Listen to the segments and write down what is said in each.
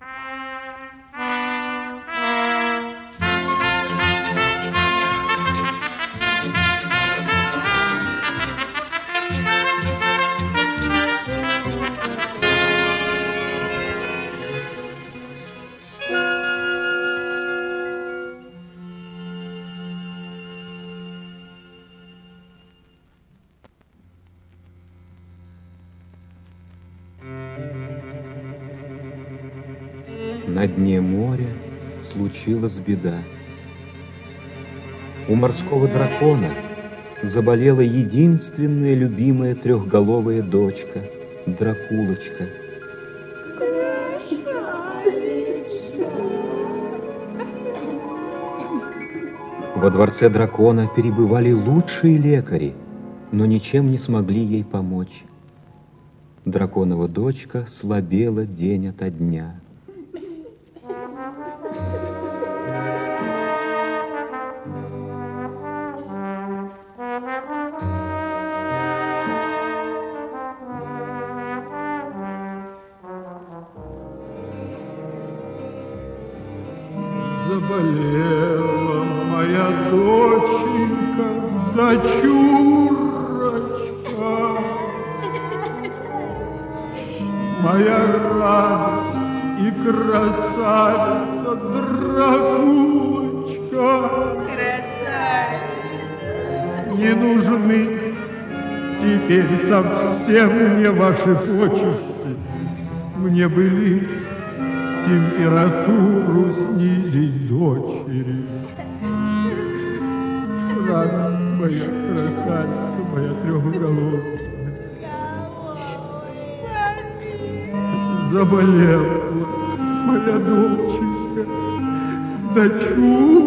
На случилась беда. У морского дракона заболела единственная любимая трехголовая дочка, Дракулочка. Во дворце дракона перебывали лучшие лекари, но ничем не смогли ей помочь. Драконова дочка слабела день ото дня. Заболела моя доченька, дочурочка. Моя радость и красавица, дракулочка. Не нужны теперь совсем мне ваши почести. Мне бы лишь температуру снизить дочери. Радость моя, красавица моя трехголовая. Заболела моя доченька, дочурочка.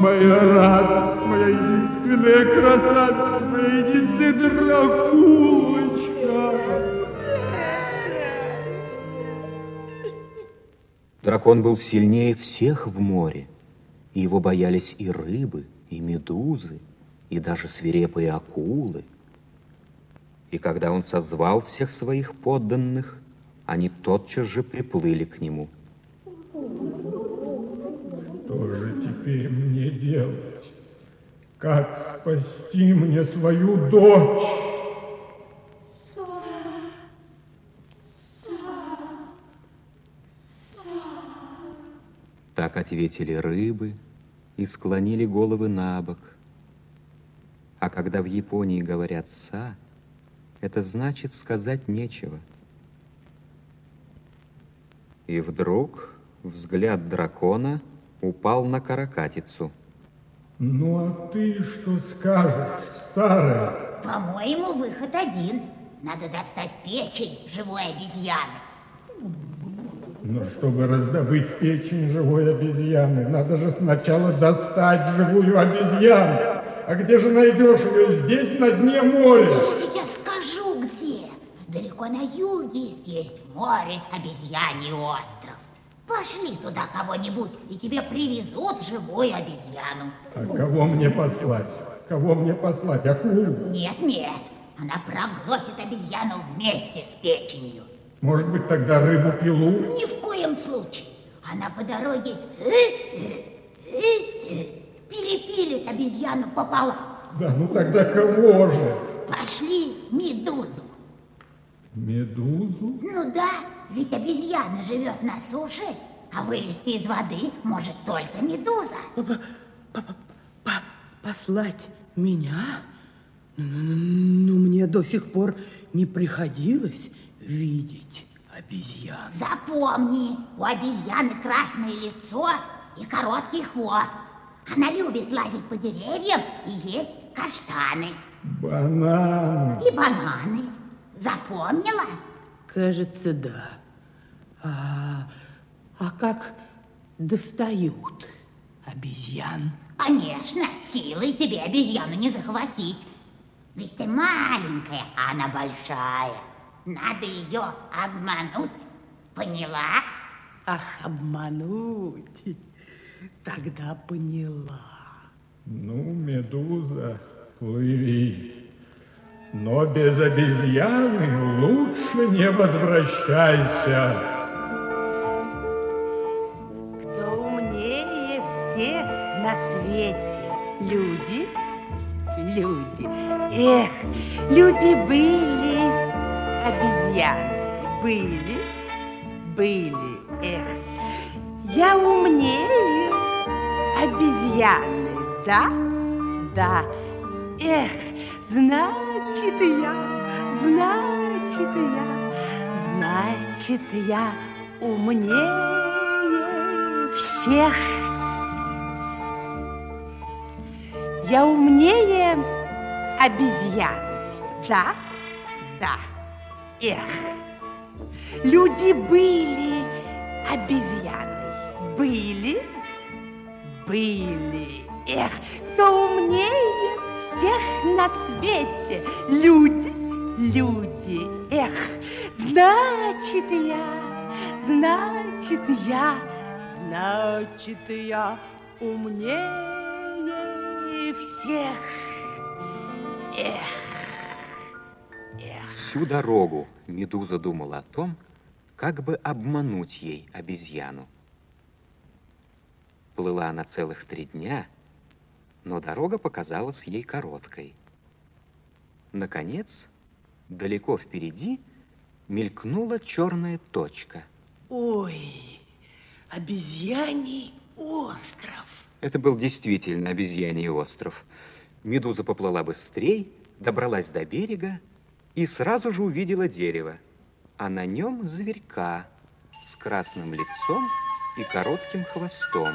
Моя радость, моя единственная красавица, моя единственная дракулочка. Дракон был сильнее всех в море, и его боялись и рыбы, и медузы, и даже свирепые акулы. И когда он созвал всех своих подданных, они тотчас же приплыли к нему. Что же теперь мне делать? Как спасти мне свою дочь? Так ответили рыбы и склонили головы на бок. А когда в Японии говорят «са», это значит сказать нечего. И вдруг взгляд дракона упал на каракатицу. Ну, а ты что скажешь, старая? По-моему, выход один. Надо достать печень живой обезьяны. Но чтобы раздобыть печень живой обезьяны, надо же сначала достать живую обезьяну. А где же найдешь ее? Здесь, на дне моря. Я тебе скажу, где. Далеко на юге есть в море обезьяний остров. Пошли туда кого-нибудь, и тебе привезут живую обезьяну. А кого мне послать? Кого мне послать? Акулу? Нет, нет, она проглотит обезьяну вместе с печенью. Может быть, тогда рыбу-пилу? Ни в коем случае. Она по дороге перепилит обезьяну пополам. Да, ну тогда кого же? Пошли медузу. Медузу? Ну да, ведь обезьяна живет на суше, а вылезти из воды может только медуза. Послать меня? Ну, мне до сих пор не приходилось видеть обезьян. Запомни, у обезьяны красное лицо и короткий хвост. Она любит лазить по деревьям и есть каштаны. Бананы. И бананы. Запомнила? Кажется, да. А, а как достают обезьян? Конечно, силой тебе обезьяну не захватить. Ведь ты маленькая, а она большая. Надо ее обмануть. Поняла? Ах, обмануть. Тогда поняла. Ну, медуза, плыви. Но без обезьяны лучше не возвращайся. Кто умнее всех на свете? Люди? Люди. Эх, люди были обезьяны. Были, были. Эх, я умнее обезьяны, да? Да. Эх, значит я, значит я, значит я умнее всех. Я умнее обезьян, да? Да. Эх, люди были обезьяной, были, были. Эх, кто умнее всех на свете? Люди, люди. Эх, значит я, значит я, значит я умнее всех. Эх. Всю дорогу Медуза думала о том, как бы обмануть ей обезьяну. Плыла она целых три дня, но дорога показалась ей короткой. Наконец, далеко впереди мелькнула черная точка. Ой, обезьяний остров. Это был действительно обезьяний остров. Медуза поплыла быстрей, добралась до берега и сразу же увидела дерево, а на нем зверька с красным лицом и коротким хвостом.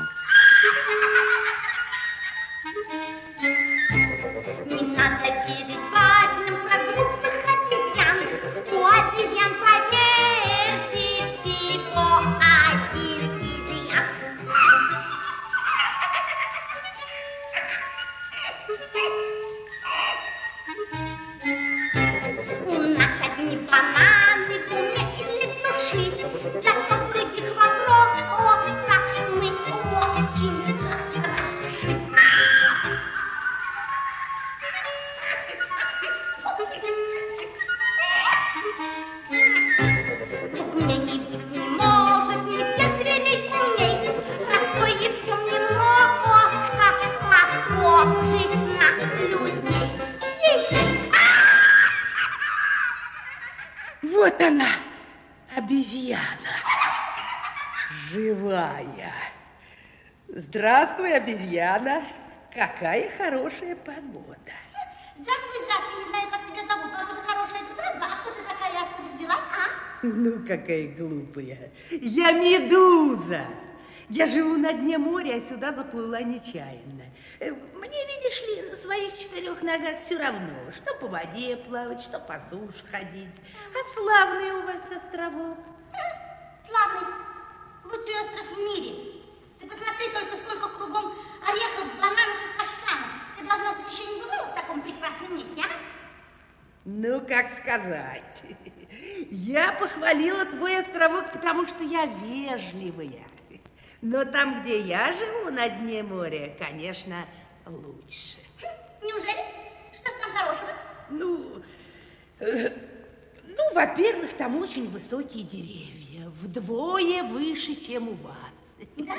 Не надо верить басням про глупых обезьян. У обезьян, поверьте, всего один изъян. У Вот она, обезьяна, живая. Здравствуй, обезьяна. Какая хорошая погода. Здравствуй, здравствуй, не знаю, как тебя зовут. Погода хорошая, это правда? А ты такая, откуда взялась, а? Ну, какая глупая. Я медуза. Я живу на дне моря, а сюда заплыла нечаянно. Э, видишь ли, на своих четырех ногах все равно, что по воде плавать, что по суше ходить. А славный у вас островок. Славный, лучший остров в мире. Ты посмотри только, сколько кругом орехов, бананов и каштанов. Ты, должно быть, еще не бывала в таком прекрасном месте, а? Ну, как сказать. Я похвалила твой островок, потому что я вежливая. Но там, где я живу, на дне моря, конечно, лучше. Неужели? Что там хорошего? Ну, э, ну, во-первых, там очень высокие деревья, вдвое выше, чем у вас. Да?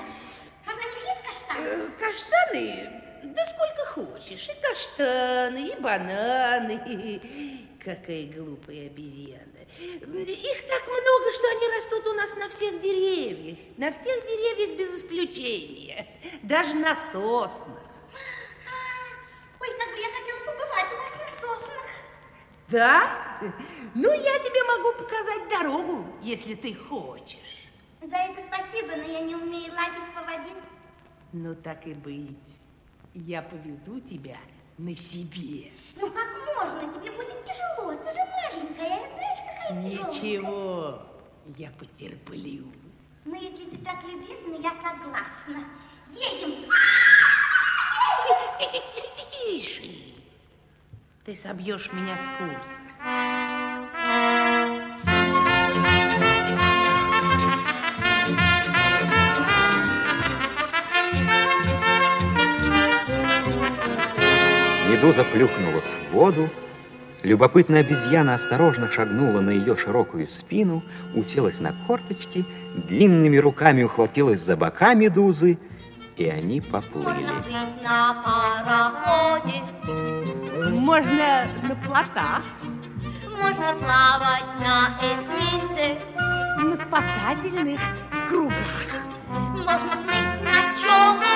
А на них есть каштаны? Э, Каштаны? Да сколько хочешь. И каштаны, и бананы. Какая глупая обезьяна. Их так много, что они растут у нас на всех деревьях. На всех деревьях без исключения. Даже на соснах. Да? Ну, я тебе могу показать дорогу, если ты хочешь. За это спасибо, но я не умею лазить по воде. Ну, так и быть. Я повезу тебя на себе. Ну как можно? Тебе будет тяжело. Ты же маленькая. Знаешь, какая тяжелая. Ничего, я потерплю. Но если ты так любезна, я согласна. Едем. Тише. Ты собьешь меня с курса. Медуза плюхнулась в воду Любопытная обезьяна осторожно шагнула на ее широкую спину, уселась на корточки, длинными руками ухватилась за бока медузы, и они поплыли. Можно плыть на пароходе, Можно на плотах, можно плавать на эсминце, на спасательных кругах. можно плыть на чем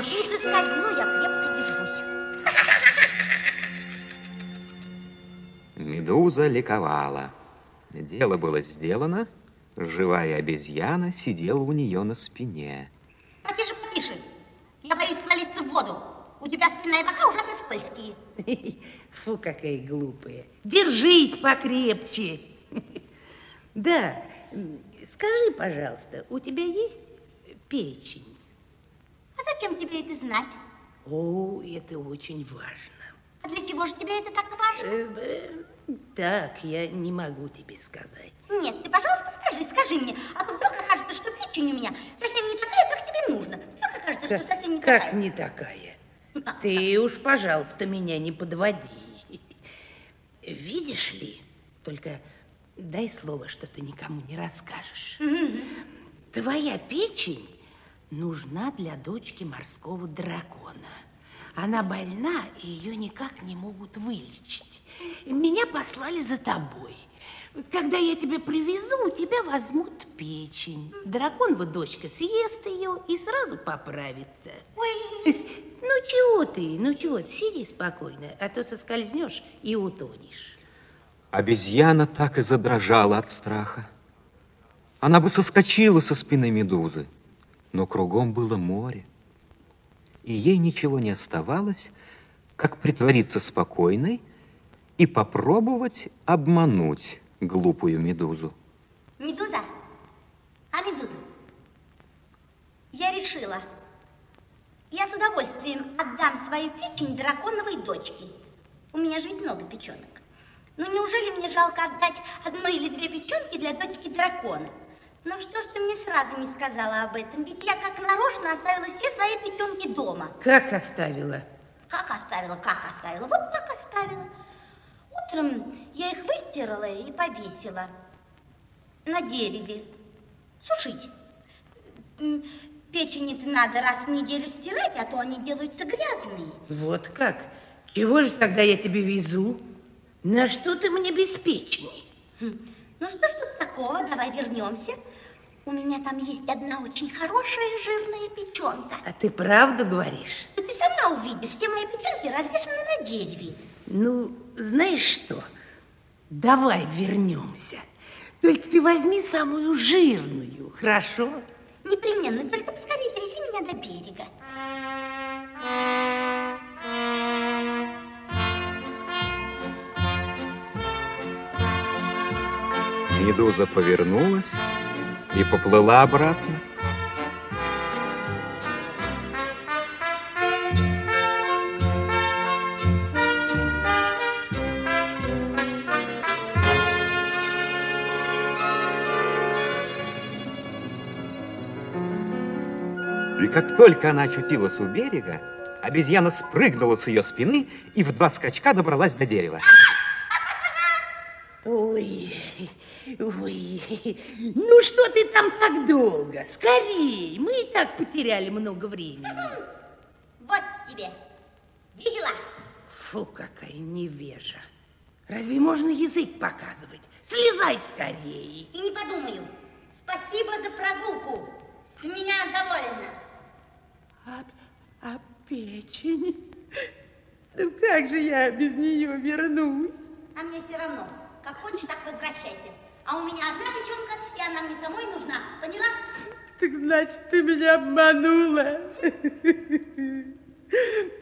соскользнешь. Не соскользну, я крепко держусь. Медуза ликовала. Дело было сделано, живая обезьяна сидела у нее на спине. Потише, потише. Я боюсь свалиться в воду. У тебя спина и бока ужасно скользкие. Фу, какая глупая. Держись покрепче. Да, скажи, пожалуйста, у тебя есть печень? Зачем тебе это знать? О, это очень важно. А для чего же тебе это так важно? Э, э, Так, я не могу тебе сказать. Нет, ты, пожалуйста, скажи, скажи мне. А то вдруг окажется, что печень у меня совсем не такая, как тебе нужно. Вдруг окажется, что совсем не как такая. не такая? Ты уж, пожалуйста, меня не подводи. Видишь ли, только дай слово, что ты никому не расскажешь. Твоя печень нужна для дочки морского дракона. Она больна, и ее никак не могут вылечить. Меня послали за тобой. Когда я тебя привезу, у тебя возьмут печень. Драконова дочка съест ее и сразу поправится. Ой, Ну чего ты, ну чего ты, сиди спокойно, а то соскользнешь и утонешь. Обезьяна так и задрожала от страха. Она бы соскочила со спины медузы, но кругом было море. И ей ничего не оставалось, как притвориться спокойной и попробовать обмануть глупую медузу. Медуза? А, Медуза? Я решила. Я с удовольствием отдам свою печень драконовой дочке. У меня же ведь много печенок. Ну, неужели мне жалко отдать одну или две печенки для дочки дракона? Ну, что ж ты мне сразу не сказала об этом? Ведь я как нарочно оставила все свои печенки дома. Как оставила? Как оставила, как оставила? Вот так оставила. Утром я их выстирала и повесила на дереве. Сушить. Печени-то надо раз в неделю стирать, а то они делаются грязные. Вот как? Чего же тогда я тебе везу? На что ты мне без печени? Хм, Ну что ж тут такого, давай вернемся. У меня там есть одна очень хорошая жирная печенка. А ты правду говоришь? Да ты сама увидишь, все мои печенки развешаны на дереве. Ну, знаешь что? Давай вернемся. Только ты возьми самую жирную, хорошо? Непременно, только поскорее довези меня до берега. Медуза повернулась и поплыла обратно. И как только она очутилась у берега, обезьяна спрыгнула с ее спины и в два скачка добралась до дерева. Ой, ой, ну что ты там так долго? Скорей, мы и так потеряли много времени. Вот тебе. Видела? Фу, какая невежа. Разве можно язык показывать? Слезай скорее. И не подумаю. Спасибо за прогулку. С меня довольно. А, а печень? Ну как же я без нее вернусь? А мне все равно. Как хочешь, так возвращайся. А у меня одна печенка, и она мне самой нужна. Поняла? Так значит, ты меня обманула.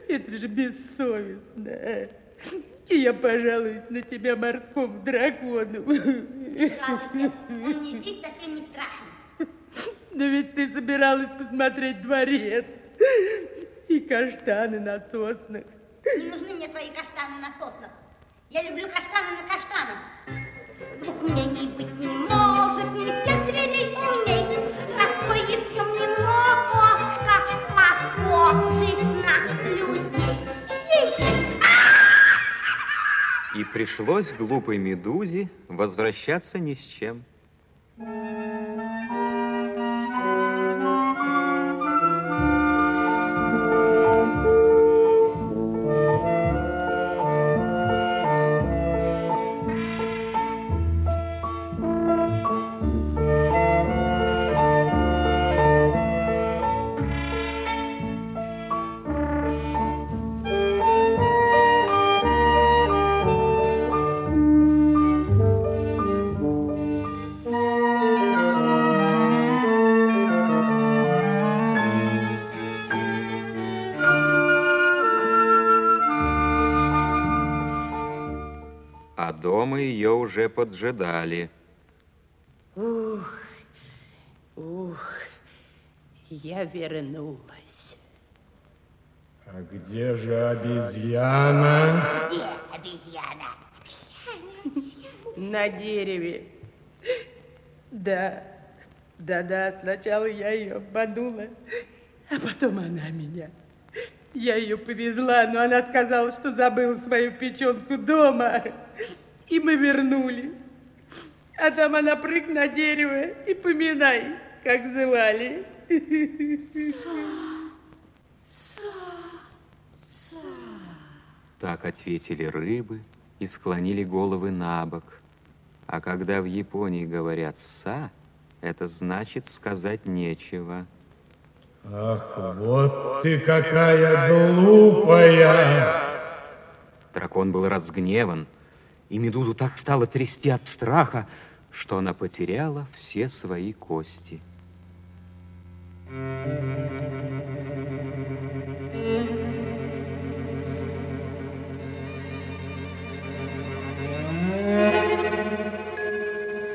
Это же бессовестно. И я пожалуюсь на тебя морскому дракону. Жалуйся. Он мне здесь совсем не страшен. Но ведь ты собиралась посмотреть дворец и каштаны на соснах. Не нужны мне твои каштаны на соснах. Я люблю каштаны на каштанах. Двух мнений быть не может, не всех зверей умней. Простой девком не кошка похожий на людей. И пришлось глупой медузе возвращаться ни с чем. А дома ее уже поджидали. Ух, ух, я вернулась. А где же обезьяна? Где обезьяна? На дереве. Да, да-да, сначала я ее обманула, а потом она меня. Я ее повезла, но она сказала, что забыла свою печенку дома. И мы вернулись. А там она прыг на дерево и поминай, как звали. Так ответили рыбы и склонили головы на бок. А когда в Японии говорят «са», это значит сказать нечего. Ах, вот ты какая глупая! Дракон был разгневан, и Медузу так стало трясти от страха, что она потеряла все свои кости.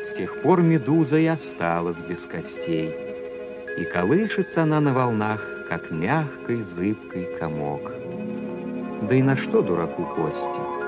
С тех пор Медуза и осталась без костей, и колышется она на волнах, как мягкий зыбкий комок. Да и на что дураку кости?